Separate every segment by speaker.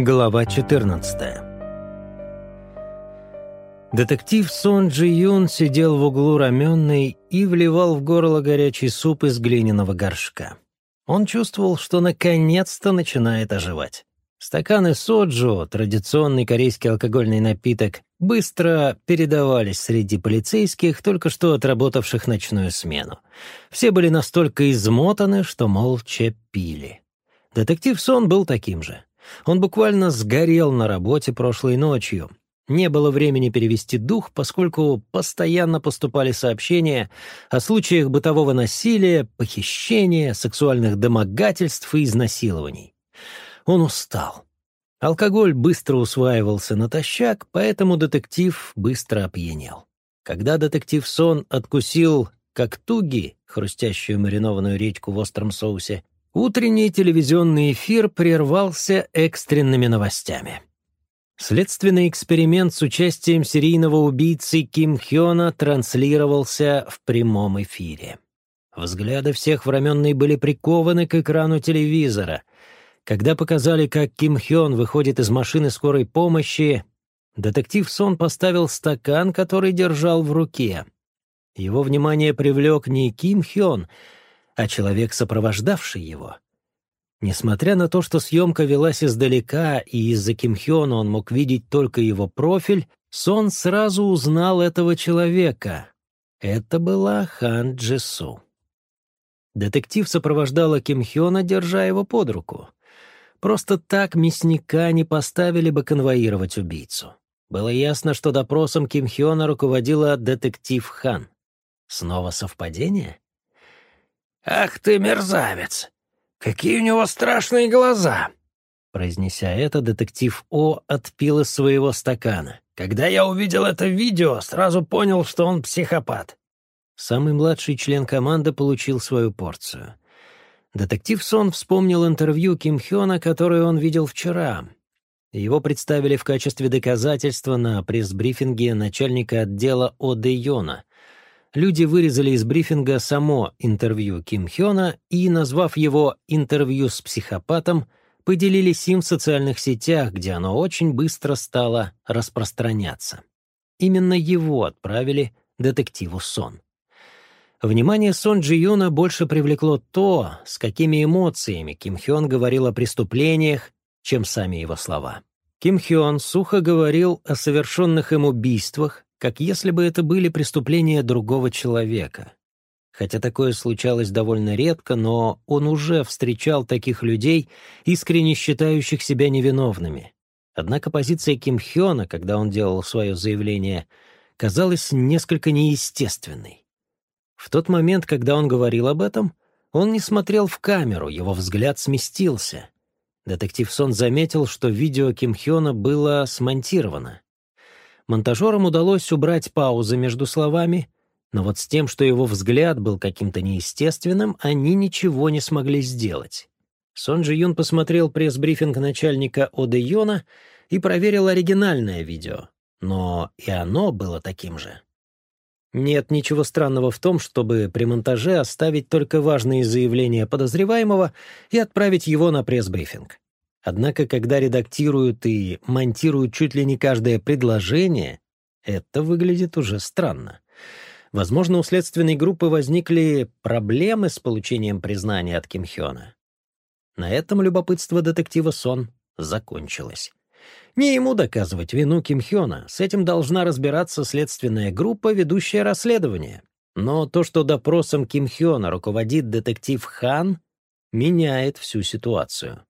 Speaker 1: Глава 14 Детектив Сон Джи Юн сидел в углу раменной и вливал в горло горячий суп из глиняного горшка. Он чувствовал, что наконец-то начинает оживать. Стаканы соджу, традиционный корейский алкогольный напиток, быстро передавались среди полицейских, только что отработавших ночную смену. Все были настолько измотаны, что молча пили. Детектив Сон был таким же. Он буквально сгорел на работе прошлой ночью. Не было времени перевести дух, поскольку постоянно поступали сообщения о случаях бытового насилия, похищения, сексуальных домогательств и изнасилований. Он устал. Алкоголь быстро усваивался натощак, поэтому детектив быстро опьянел. Когда детектив Сон откусил как хрустящую маринованную редьку в остром соусе, Утренний телевизионный эфир прервался экстренными новостями. Следственный эксперимент с участием серийного убийцы Ким Хёна транслировался в прямом эфире. Взгляды всех в раменной были прикованы к экрану телевизора. Когда показали, как Ким Хён выходит из машины скорой помощи, детектив Сон поставил стакан, который держал в руке. Его внимание привлек не Ким Хён — а человек, сопровождавший его. Несмотря на то, что съемка велась издалека, и из-за Кимхёна он мог видеть только его профиль, Сон сразу узнал этого человека. Это была Хан Джису. Детектив сопровождала Кимхёна, держа его под руку. Просто так мясника не поставили бы конвоировать убийцу. Было ясно, что допросом Кимхёна руководила детектив Хан. Снова совпадение? «Ах ты, мерзавец! Какие у него страшные глаза!» Произнеся это, детектив О отпил из своего стакана. «Когда я увидел это видео, сразу понял, что он психопат». Самый младший член команды получил свою порцию. Детектив Сон вспомнил интервью Ким Хёна, которое он видел вчера. Его представили в качестве доказательства на пресс-брифинге начальника отдела О Дэ Йона люди вырезали из брифинга само интервью Ким Хёна и, назвав его «интервью с психопатом», поделились им в социальных сетях, где оно очень быстро стало распространяться. Именно его отправили детективу Сон. Внимание Сон Джи Юна больше привлекло то, с какими эмоциями Ким Хён говорил о преступлениях, чем сами его слова. Ким Хён сухо говорил о совершенных им убийствах, как если бы это были преступления другого человека. Хотя такое случалось довольно редко, но он уже встречал таких людей, искренне считающих себя невиновными. Однако позиция Ким Хёна, когда он делал свое заявление, казалась несколько неестественной. В тот момент, когда он говорил об этом, он не смотрел в камеру, его взгляд сместился. Детектив Сон заметил, что видео Ким Хёна было смонтировано. Монтажерам удалось убрать паузы между словами, но вот с тем, что его взгляд был каким-то неестественным, они ничего не смогли сделать. Сон Джи Юн посмотрел пресс-брифинг начальника Оде Йона и проверил оригинальное видео, но и оно было таким же. Нет ничего странного в том, чтобы при монтаже оставить только важные заявления подозреваемого и отправить его на пресс-брифинг. Однако, когда редактируют и монтируют чуть ли не каждое предложение, это выглядит уже странно. Возможно, у следственной группы возникли проблемы с получением признания от Ким Хёна. На этом любопытство детектива Сон закончилось. Не ему доказывать вину Ким Хёна, с этим должна разбираться следственная группа, ведущая расследование. Но то, что допросом Ким Хёна руководит детектив Хан, меняет всю ситуацию.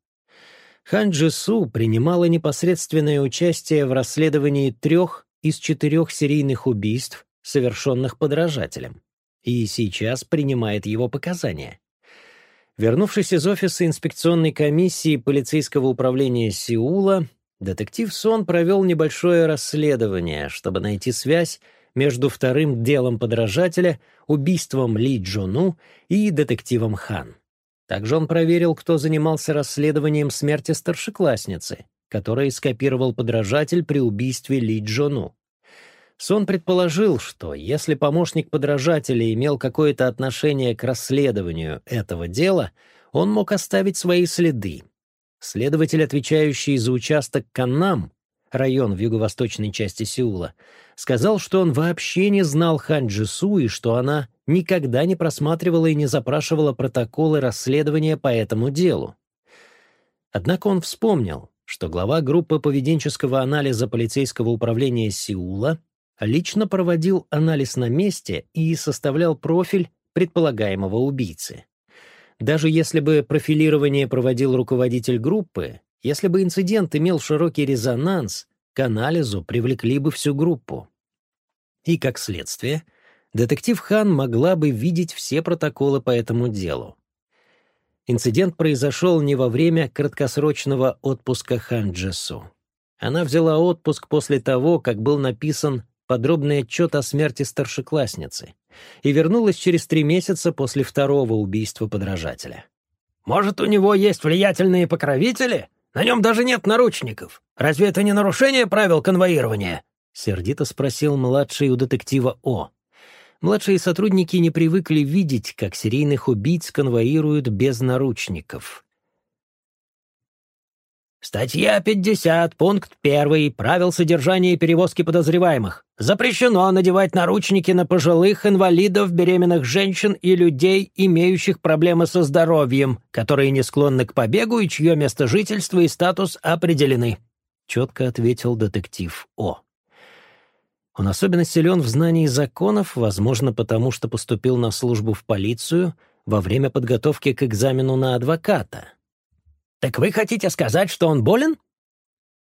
Speaker 1: Хан Джису принимала непосредственное участие в расследовании трех из четырех серийных убийств, совершенных подражателем, и сейчас принимает его показания. Вернувшись из офиса инспекционной комиссии полицейского управления Сеула, детектив Сон провел небольшое расследование, чтобы найти связь между вторым делом подражателя, убийством Ли Джону и детективом Хан. Также он проверил, кто занимался расследованием смерти старшеклассницы, которой скопировал подражатель при убийстве Ли Джону. Сон предположил, что если помощник подражателя имел какое-то отношение к расследованию этого дела, он мог оставить свои следы. следователь, отвечающий за участок Каннам, район в юго-восточной части Сеула, сказал, что он вообще не знал Хан Джису и что она никогда не просматривала и не запрашивала протоколы расследования по этому делу. Однако он вспомнил, что глава группы поведенческого анализа полицейского управления Сеула лично проводил анализ на месте и составлял профиль предполагаемого убийцы. Даже если бы профилирование проводил руководитель группы, если бы инцидент имел широкий резонанс, к анализу привлекли бы всю группу. И, как следствие, детектив Хан могла бы видеть все протоколы по этому делу. Инцидент произошел не во время краткосрочного отпуска Хан Джесу. Она взяла отпуск после того, как был написан подробный отчет о смерти старшеклассницы и вернулась через три месяца после второго убийства подражателя.
Speaker 2: «Может, у него есть влиятельные покровители? На нем даже нет наручников. Разве это не нарушение правил конвоирования?»
Speaker 1: — сердито спросил младший у детектива О. Младшие сотрудники не привыкли видеть, как серийных убийц конвоируют без наручников.
Speaker 2: Статья 50, пункт 1, правил содержания и перевозки подозреваемых. Запрещено надевать наручники на пожилых, инвалидов, беременных женщин и людей, имеющих проблемы со здоровьем, которые не склонны к побегу и чье место жительства и статус определены», — четко ответил детектив О.
Speaker 1: Он особенно силен в знании законов, возможно, потому что поступил на службу в полицию во время подготовки к экзамену на адвоката —
Speaker 2: «Так вы хотите сказать, что он болен?»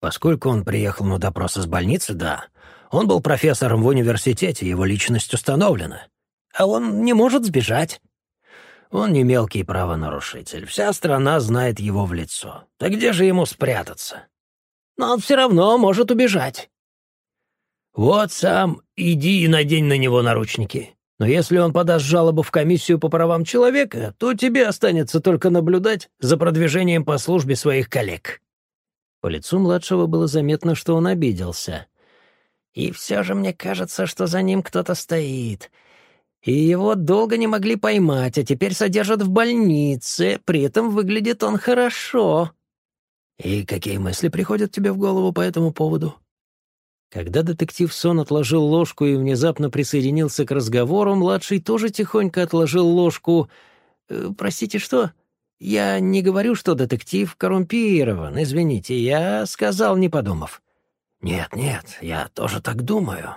Speaker 3: Поскольку он приехал на допрос из больницы, да. Он был профессором в университете, его личность установлена.
Speaker 2: А он не может сбежать.
Speaker 3: Он не мелкий правонарушитель. Вся страна знает его в лицо. Так где же ему спрятаться?
Speaker 2: Но он все равно может убежать.
Speaker 3: Вот сам иди и надень на него наручники. Но если он подаст жалобу в комиссию по правам человека, то тебе останется только наблюдать за продвижением по службе своих коллег».
Speaker 1: По лицу младшего было заметно, что он обиделся.
Speaker 2: «И все же мне кажется, что за ним кто-то стоит. И его долго не могли поймать, а теперь содержат в больнице, при этом выглядит он хорошо».
Speaker 3: «И какие мысли приходят тебе в голову по этому поводу?»
Speaker 1: Когда детектив Сон отложил ложку и внезапно присоединился к разговору, младший тоже тихонько отложил ложку. «Э, «Простите, что?» «Я не говорю, что детектив коррумпирован, извините, я сказал, не подумав».
Speaker 3: «Нет, нет, я тоже так думаю».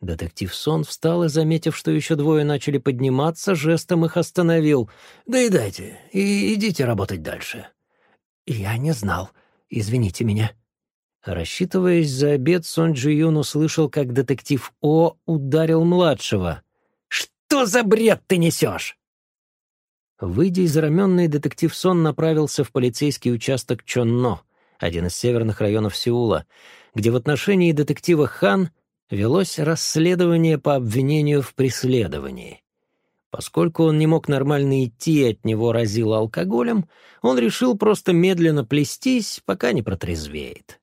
Speaker 1: Детектив Сон встал и, заметив, что еще двое начали подниматься, жестом их остановил.
Speaker 3: «Да и дайте, и идите работать дальше».
Speaker 2: «Я не знал. Извините меня».
Speaker 1: Рассчитываясь за обед, Сон Джи Юн услышал, как детектив О ударил младшего.
Speaker 2: «Что за бред ты несешь?»
Speaker 1: Выйдя из раменной, детектив Сон направился в полицейский участок Чонно, один из северных районов Сеула, где в отношении детектива Хан велось расследование по обвинению в преследовании. Поскольку он не мог нормально идти от него разило алкоголем, он решил просто медленно плестись, пока не протрезвеет.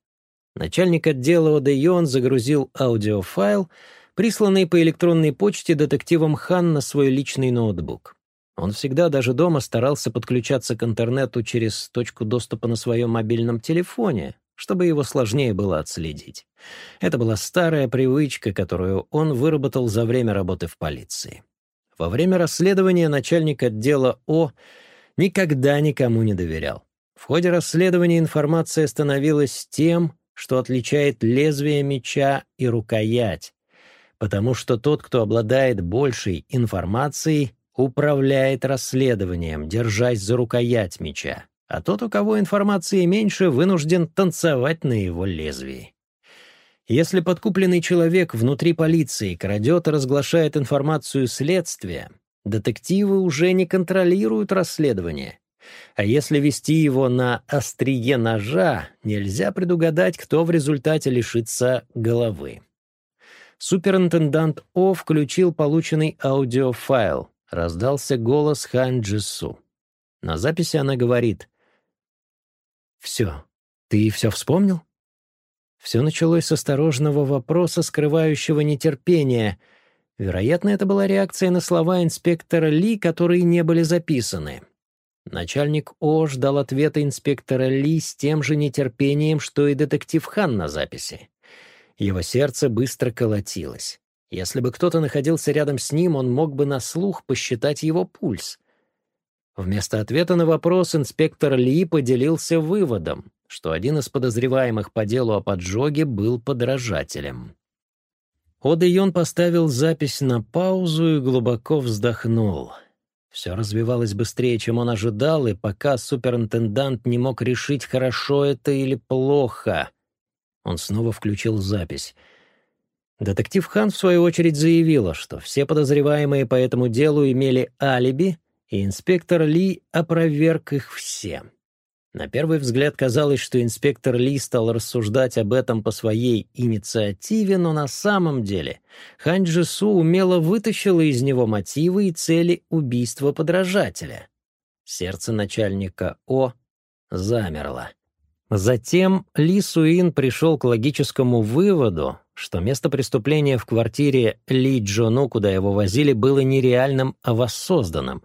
Speaker 1: Начальник отдела Одеон загрузил аудиофайл, присланный по электронной почте детективом Хан на свой личный ноутбук. Он всегда даже дома старался подключаться к интернету через точку доступа на своем мобильном телефоне, чтобы его сложнее было отследить. Это была старая привычка, которую он выработал за время работы в полиции. Во время расследования начальник отдела О никогда никому не доверял. В ходе расследования информация становилась тем, что отличает лезвие меча и рукоять, потому что тот, кто обладает большей информацией, управляет расследованием, держась за рукоять меча, а тот, у кого информации меньше, вынужден танцевать на его лезвии. Если подкупленный человек внутри полиции крадет и разглашает информацию следствия, детективы уже не контролируют расследование, а если вести его на острие ножа, нельзя предугадать, кто в результате лишится головы. Суперинтендант О включил полученный аудиофайл. Раздался голос Хан Джису. На записи она говорит. «Все. Ты все вспомнил?» Все началось с осторожного вопроса, скрывающего нетерпение. Вероятно, это была реакция на слова инспектора Ли, которые не были записаны. Начальник О ждал ответа инспектора Ли с тем же нетерпением, что и детектив Хан на записи. Его сердце быстро колотилось. Если бы кто-то находился рядом с ним, он мог бы на слух посчитать его пульс. Вместо ответа на вопрос инспектор Ли поделился выводом, что один из подозреваемых по делу о поджоге был подражателем. Ода Йон поставил запись на паузу и глубоко вздохнул. Все развивалось быстрее, чем он ожидал, и пока суперинтендант не мог решить, хорошо это или плохо. Он снова включил запись. Детектив Хан, в свою очередь, заявила, что все подозреваемые по этому делу имели алиби — и инспектор Ли опроверг их все. На первый взгляд казалось, что инспектор Ли стал рассуждать об этом по своей инициативе, но на самом деле Хань Джису умело вытащила из него мотивы и цели убийства подражателя. Сердце начальника О замерло. Затем Ли Суин пришел к логическому выводу, что место преступления в квартире Ли Джону, куда его возили, было не реальным, а воссозданным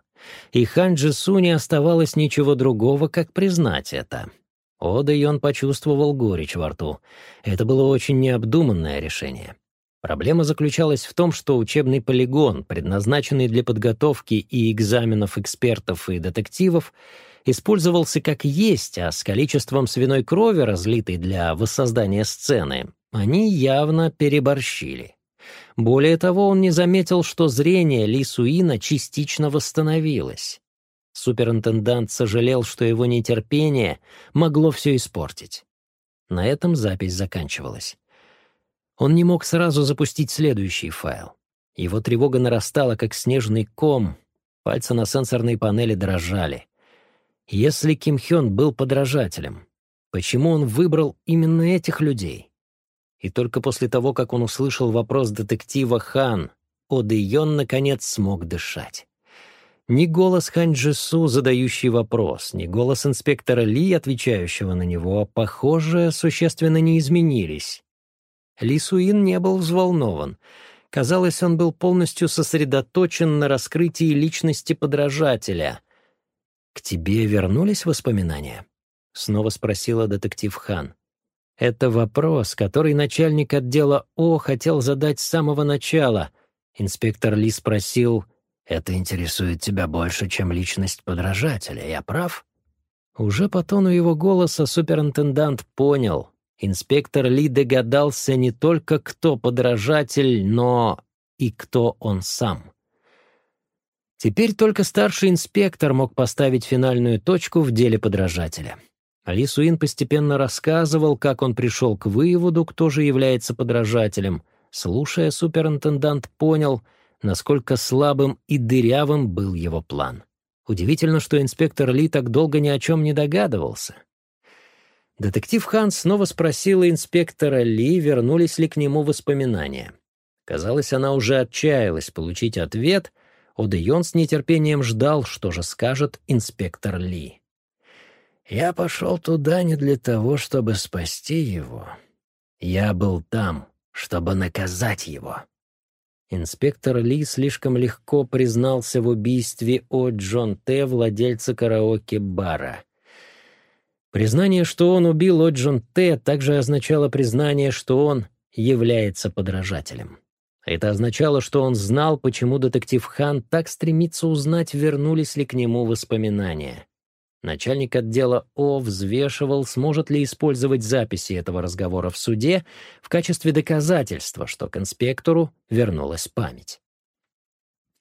Speaker 1: и Хан Джису не оставалось ничего другого, как признать это. Ода и он почувствовал горечь во рту. Это было очень необдуманное решение. Проблема заключалась в том, что учебный полигон, предназначенный для подготовки и экзаменов экспертов и детективов, использовался как есть, а с количеством свиной крови, разлитой для воссоздания сцены, они явно переборщили. Более того, он не заметил, что зрение Ли Суина частично восстановилось. Суперинтендант сожалел, что его нетерпение могло все испортить. На этом запись заканчивалась. Он не мог сразу запустить следующий файл. Его тревога нарастала, как снежный ком. Пальцы на сенсорной панели дрожали. Если Ким Хён был подражателем, почему он выбрал именно этих людей? И только после того, как он услышал вопрос детектива Хан, Одеон наконец смог дышать. Ни голос Хан Джису, задающий вопрос, ни голос инспектора Ли, отвечающего на него, похоже, существенно не изменились. Ли Суин не был взволнован. Казалось, он был полностью сосредоточен на раскрытии личности подражателя. «К тебе вернулись воспоминания?» — снова спросила детектив Хан. Это вопрос, который начальник отдела О хотел задать с самого начала. Инспектор Ли спросил, «Это интересует тебя больше, чем личность подражателя, я прав?» Уже по тону его голоса суперинтендант понял. Инспектор Ли догадался не только, кто подражатель, но и кто он сам. Теперь только старший инспектор мог поставить финальную точку в деле подражателя. Али Суин постепенно рассказывал, как он пришел к выводу, кто же является подражателем. Слушая, суперинтендант понял, насколько слабым и дырявым был его план. Удивительно, что инспектор Ли так долго ни о чем не догадывался. Детектив Хан снова спросила инспектора Ли, вернулись ли к нему воспоминания. Казалось, она уже отчаялась получить ответ. Одеон с нетерпением ждал, что же скажет инспектор Ли. Я пошел туда не для того, чтобы спасти его. Я был там, чтобы наказать его. Инспектор Ли слишком легко признался в убийстве О. Джон Т., владельца караоке-бара. Признание, что он убил О. Джон Т., также означало признание, что он является подражателем. Это означало, что он знал, почему детектив Хан так стремится узнать, вернулись ли к нему воспоминания. Начальник отдела О взвешивал, сможет ли использовать записи этого разговора в суде в качестве доказательства, что к инспектору вернулась память.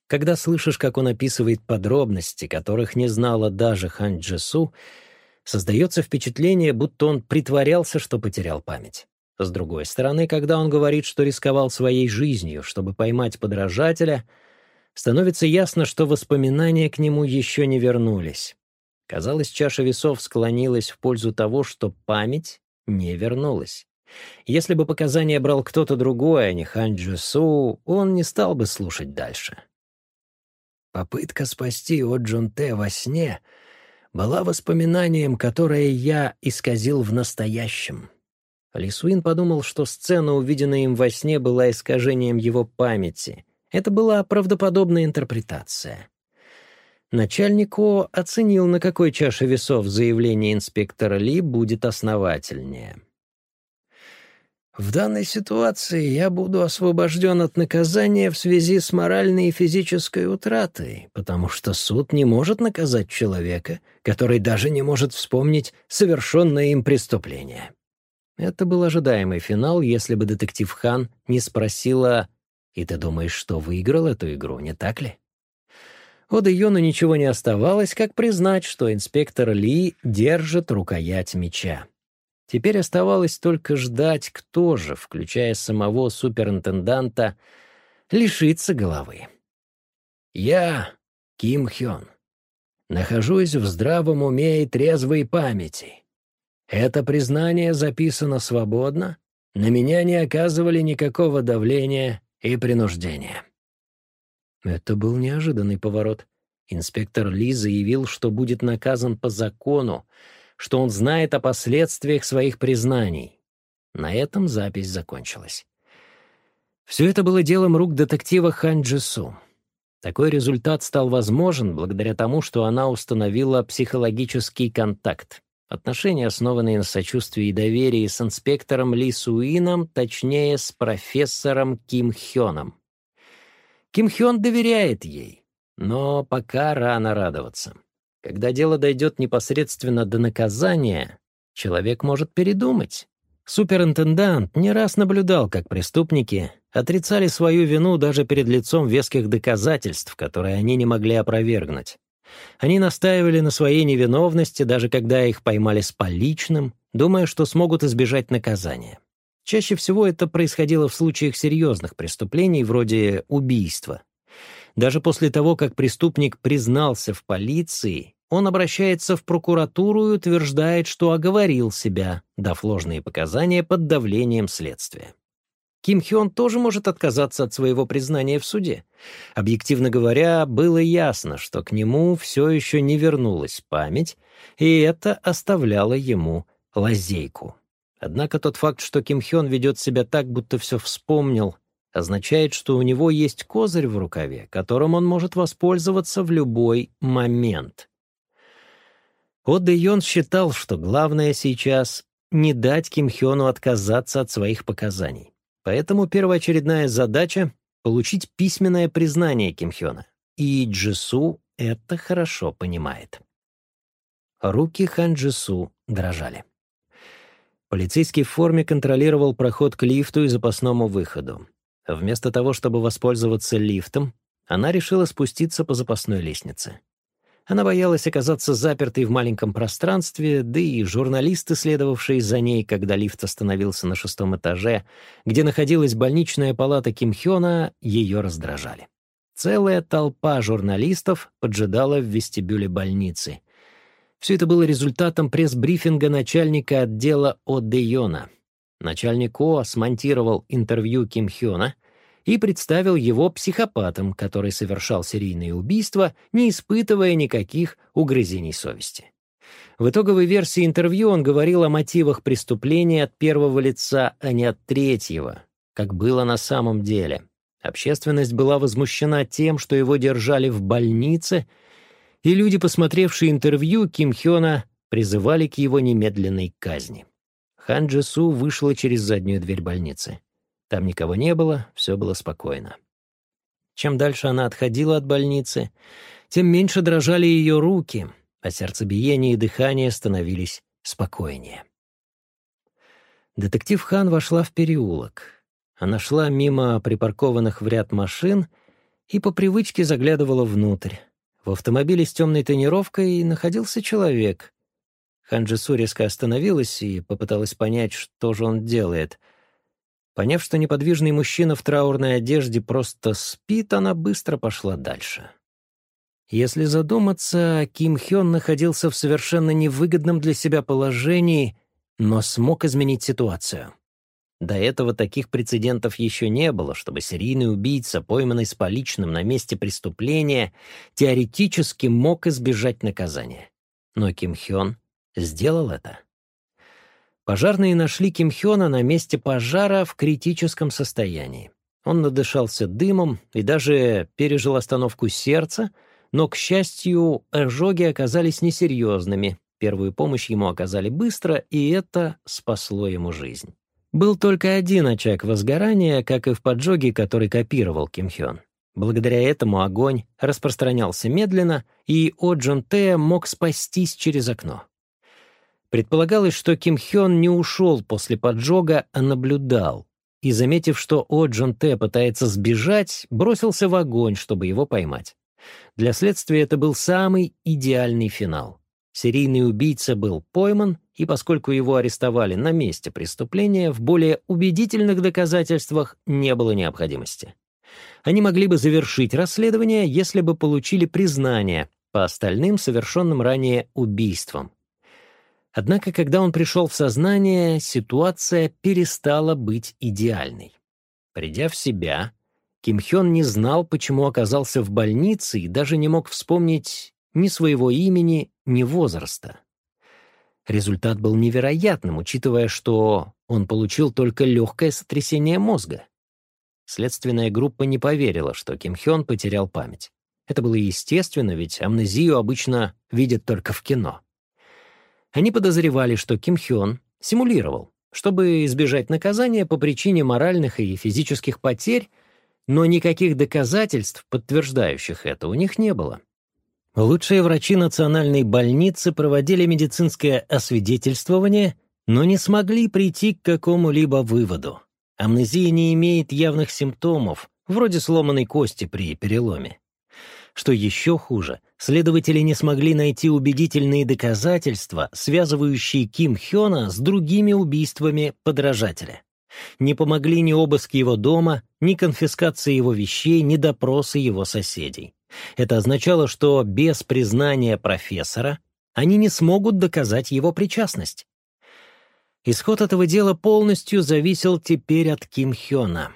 Speaker 1: Когда слышишь, как он описывает подробности, которых не знала даже Хан Джесу, создается впечатление, будто он притворялся, что потерял память. С другой стороны, когда он говорит, что рисковал своей жизнью, чтобы поймать подражателя, становится ясно, что воспоминания к нему еще не вернулись. Казалось, чаша весов склонилась в пользу того, что память не вернулась. Если бы показания брал кто-то другой, а не Хан Джусу, он не стал бы слушать дальше. Попытка спасти Оджун Тэ во сне была воспоминанием, которое я исказил в настоящем. Лисуин подумал, что сцена, увиденная им во сне, была искажением его памяти. Это была правдоподобная интерпретация. Начальник О оценил, на какой чаше весов заявление инспектора Ли будет основательнее. В данной ситуации я буду освобожден от наказания в связи с моральной и физической утратой, потому что суд не может наказать человека, который даже не может вспомнить совершенное им преступление. Это был ожидаемый финал, если бы детектив Хан не спросила «И ты думаешь, что выиграл эту игру, не так ли?» Ода Йону ничего не оставалось, как признать, что инспектор Ли держит рукоять меча. Теперь оставалось только ждать, кто же, включая самого суперинтенданта, лишится головы. «Я, Ким Хён, нахожусь в здравом уме и трезвой памяти. Это признание записано свободно, на меня не оказывали никакого давления и принуждения». Это был неожиданный поворот. Инспектор Ли заявил, что будет наказан по закону, что он знает о последствиях своих признаний. На этом запись закончилась. Все это было делом рук детектива Хан Джису. Такой результат стал возможен благодаря тому, что она установила психологический контакт. Отношения, основанные на сочувствии и доверии с инспектором Ли Суином, точнее, с профессором Ким Хёном. Ким Хён доверяет ей, но пока рано радоваться. Когда дело дойдет непосредственно до наказания, человек может передумать. Суперинтендант не раз наблюдал, как преступники отрицали свою вину даже перед лицом веских доказательств, которые они не могли опровергнуть. Они настаивали на своей невиновности, даже когда их поймали с поличным, думая, что смогут избежать наказания. Чаще всего это происходило в случаях серьезных преступлений, вроде убийства. Даже после того, как преступник признался в полиции, он обращается в прокуратуру и утверждает, что оговорил себя, дав ложные показания под давлением следствия. Ким Хён тоже может отказаться от своего признания в суде. Объективно говоря, было ясно, что к нему все еще не вернулась память, и это оставляло ему лазейку. Однако тот факт, что Ким Хён ведет себя так, будто все вспомнил, означает, что у него есть козырь в рукаве, которым он может воспользоваться в любой момент. О Дэ Йон считал, что главное сейчас — не дать Ким Хёну отказаться от своих показаний. Поэтому первоочередная задача — получить письменное признание Ким Хёна. И Джису это хорошо понимает. Руки Хан Джису дрожали. Полицейский в форме контролировал проход к лифту и запасному выходу. Вместо того, чтобы воспользоваться лифтом, она решила спуститься по запасной лестнице. Она боялась оказаться запертой в маленьком пространстве, да и журналисты, следовавшие за ней, когда лифт остановился на шестом этаже, где находилась больничная палата Ким Хёна, ее раздражали. Целая толпа журналистов поджидала в вестибюле больницы. Все это было результатом пресс-брифинга начальника отдела О. Йона. Начальник О смонтировал интервью Ким Хёна — и представил его психопатом, который совершал серийные убийства, не испытывая никаких угрызений совести. В итоговой версии интервью он говорил о мотивах преступления от первого лица, а не от третьего, как было на самом деле. Общественность была возмущена тем, что его держали в больнице, и люди, посмотревшие интервью Ким Хёна, призывали к его немедленной казни. Хан Джису вышла через заднюю дверь больницы. Там никого не было, все было спокойно. Чем дальше она отходила от больницы, тем меньше дрожали ее руки, а сердцебиение и дыхание становились спокойнее. Детектив Хан вошла в переулок. Она шла мимо припаркованных в ряд машин и по привычке заглядывала внутрь. В автомобиле с темной тонировкой находился человек. Ханджису резко остановилась и попыталась понять, что же он делает — Поняв, что неподвижный мужчина в траурной одежде просто спит, она быстро пошла дальше. Если задуматься, Ким Хён находился в совершенно невыгодном для себя положении, но смог изменить ситуацию. До этого таких прецедентов еще не было, чтобы серийный убийца, пойманный с поличным на месте преступления, теоретически мог избежать наказания. Но Ким Хён сделал это. Пожарные нашли Ким Хёна на месте пожара в критическом состоянии. Он надышался дымом и даже пережил остановку сердца, Но, к счастью, ожоги оказались несерьезными. Первую помощь ему оказали быстро, и это спасло ему жизнь. Был только один очаг возгорания, как и в поджоге, который копировал Ким Хён. Благодаря этому огонь распространялся медленно, и О Джон Тэ мог спастись через окно. Предполагалось, что Ким Хён не ушел после поджога, а наблюдал, и, заметив, что О Джон Тэ пытается сбежать, бросился в огонь, чтобы его поймать. Для следствия это был самый идеальный финал. Серийный убийца был пойман, и поскольку его арестовали на месте преступления, в более убедительных доказательствах не было необходимости. Они могли бы завершить расследование, если бы получили признание по остальным совершенным ранее убийствам. Однако, когда он пришел в сознание, ситуация перестала быть идеальной. Придя в себя, Ким Хён не знал, почему оказался в больнице и даже не мог вспомнить ни своего имени, ни возраста. Результат был невероятным, учитывая, что он получил только легкое сотрясение мозга. Следственная группа не поверила, что Ким Хён потерял память. Это было естественно, ведь амнезию обычно видят только в кино. Они подозревали, что Ким Хён симулировал, чтобы избежать наказания по причине моральных и физических потерь, но никаких доказательств, подтверждающих это, у них не было. Лучшие врачи национальной больницы проводили медицинское освидетельствование, но не смогли прийти к какому-либо выводу. Амнезия не имеет явных симптомов, вроде сломанной кости при переломе. Что еще хуже, следователи не смогли найти убедительные доказательства, связывающие Ким Хёна с другими убийствами подражателя. Не помогли ни обыск его дома, ни конфискация его вещей, ни допросы его соседей. Это означало, что без признания профессора они не смогут доказать его причастность. Исход этого дела полностью зависел теперь от Ким Хёна.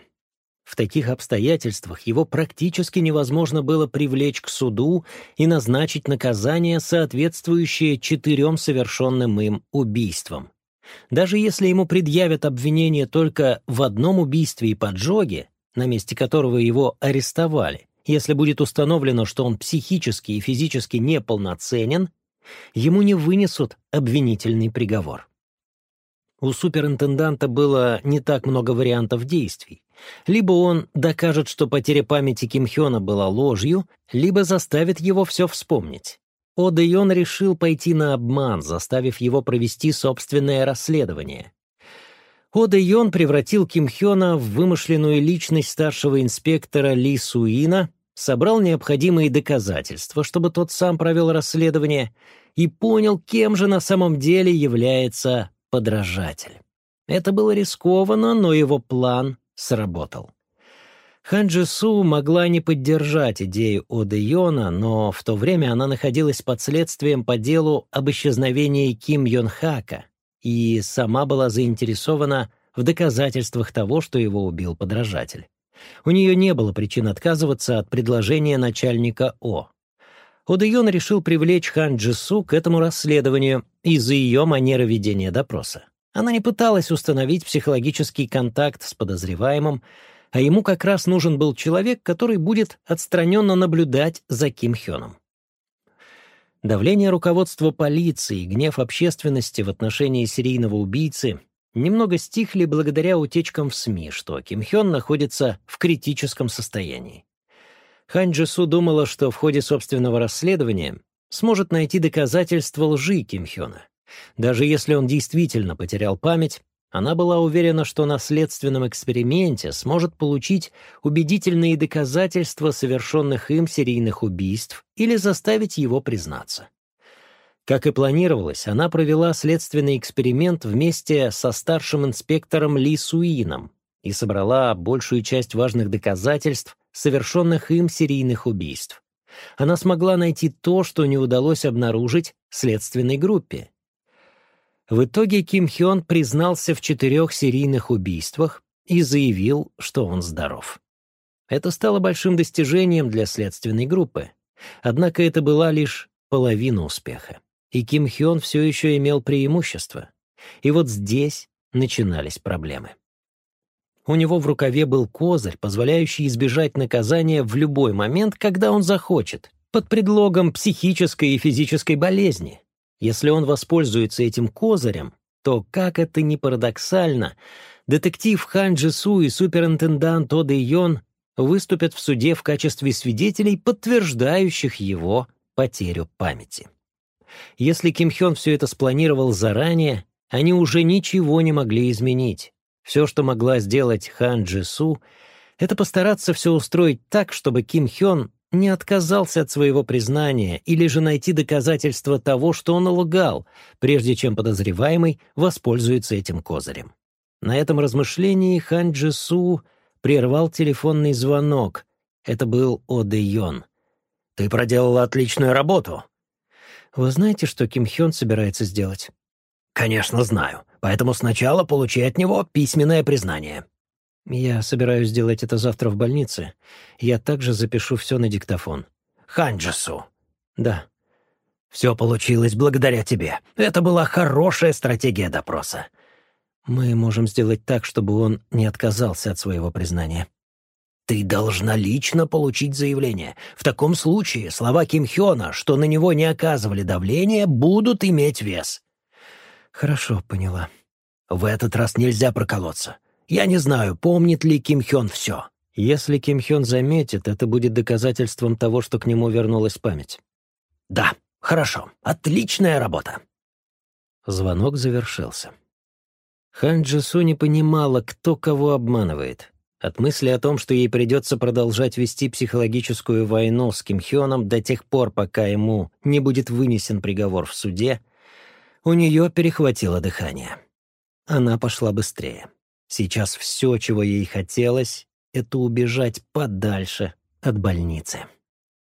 Speaker 1: В таких обстоятельствах его практически невозможно было привлечь к суду и назначить наказание, соответствующее четырем совершенным им убийствам. Даже если ему предъявят обвинение только в одном убийстве и поджоге, на месте которого его арестовали, если будет установлено, что он психически и физически неполноценен, ему не вынесут обвинительный приговор. У суперинтенданта было не так много вариантов действий. Либо он докажет, что потеря памяти Ким Хёна была ложью, либо заставит его все вспомнить. О Дэйон решил пойти на обман, заставив его провести собственное расследование. О Дэйон превратил Ким Хёна в вымышленную личность старшего инспектора Ли Суина, собрал необходимые доказательства, чтобы тот сам провел расследование, и понял, кем же на самом деле является подражатель. Это было рискованно, но его план сработал. Хан Джису могла не поддержать идею Оды Йона, но в то время она находилась под следствием по делу об исчезновении Ким Йон и сама была заинтересована в доказательствах того, что его убил подражатель. У нее не было причин отказываться от предложения начальника О. Одэйон решил привлечь Хан Джису к этому расследованию из-за ее манеры ведения допроса. Она не пыталась установить психологический контакт с подозреваемым, а ему как раз нужен был человек, который будет отстраненно наблюдать за Ким Хёном. Давление руководства полиции гнев общественности в отношении серийного убийцы немного стихли благодаря утечкам в СМИ, что Ким Хён находится в критическом состоянии. Хань Джису думала, что в ходе собственного расследования сможет найти доказательства лжи Ким Хёна. Даже если он действительно потерял память, она была уверена, что на следственном эксперименте сможет получить убедительные доказательства совершенных им серийных убийств или заставить его признаться. Как и планировалось, она провела следственный эксперимент вместе со старшим инспектором Ли Суином и собрала большую часть важных доказательств совершенных им серийных убийств. Она смогла найти то, что не удалось обнаружить следственной группе. В итоге Ким Хён признался в четырех серийных убийствах и заявил, что он здоров. Это стало большим достижением для следственной группы. Однако это была лишь половина успеха. И Ким Хён все еще имел преимущество. И вот здесь начинались проблемы. У него в рукаве был козырь, позволяющий избежать наказания в любой момент, когда он захочет, под предлогом психической и физической болезни. Если он воспользуется этим козырем, то, как это ни парадоксально, детектив Хан Джису и суперинтендант Ода Йон выступят в суде в качестве свидетелей, подтверждающих его потерю памяти. Если Ким Хён все это спланировал заранее, они уже ничего не могли изменить. Все, что могла сделать Хан Джису, это постараться все устроить так, чтобы Ким Хён не отказался от своего признания или же найти доказательства того, что он лгал, прежде чем подозреваемый воспользуется этим козырем. На этом размышлении Хан Джису прервал телефонный звонок. Это был О Дэ Йон. «Ты проделала отличную работу». «Вы знаете, что Ким Хён собирается сделать?»
Speaker 3: «Конечно, знаю. Поэтому сначала получи от него письменное признание».
Speaker 1: «Я собираюсь сделать это завтра в больнице. Я также запишу все на диктофон».
Speaker 3: «Ханджесу».
Speaker 1: «Да».
Speaker 3: «Все получилось благодаря тебе. Это была хорошая стратегия допроса».
Speaker 1: «Мы можем сделать так, чтобы он не отказался от своего признания».
Speaker 3: «Ты должна лично получить заявление. В таком случае слова Ким Хёна, что на него не оказывали давления, будут иметь вес».
Speaker 1: «Хорошо, поняла».
Speaker 3: «В этот раз нельзя проколоться. Я не знаю, помнит ли Ким Хён все.
Speaker 1: Если Ким Хён заметит, это будет доказательством того, что к нему вернулась память.
Speaker 3: Да, хорошо. Отличная работа.
Speaker 1: Звонок завершился. Хан Джису не понимала, кто кого обманывает. От мысли о том, что ей придется продолжать вести психологическую войну с Ким Хёном до тех пор, пока ему не будет вынесен приговор в суде, у нее перехватило дыхание. Она пошла быстрее. Сейчас все, чего ей хотелось, это убежать подальше от больницы.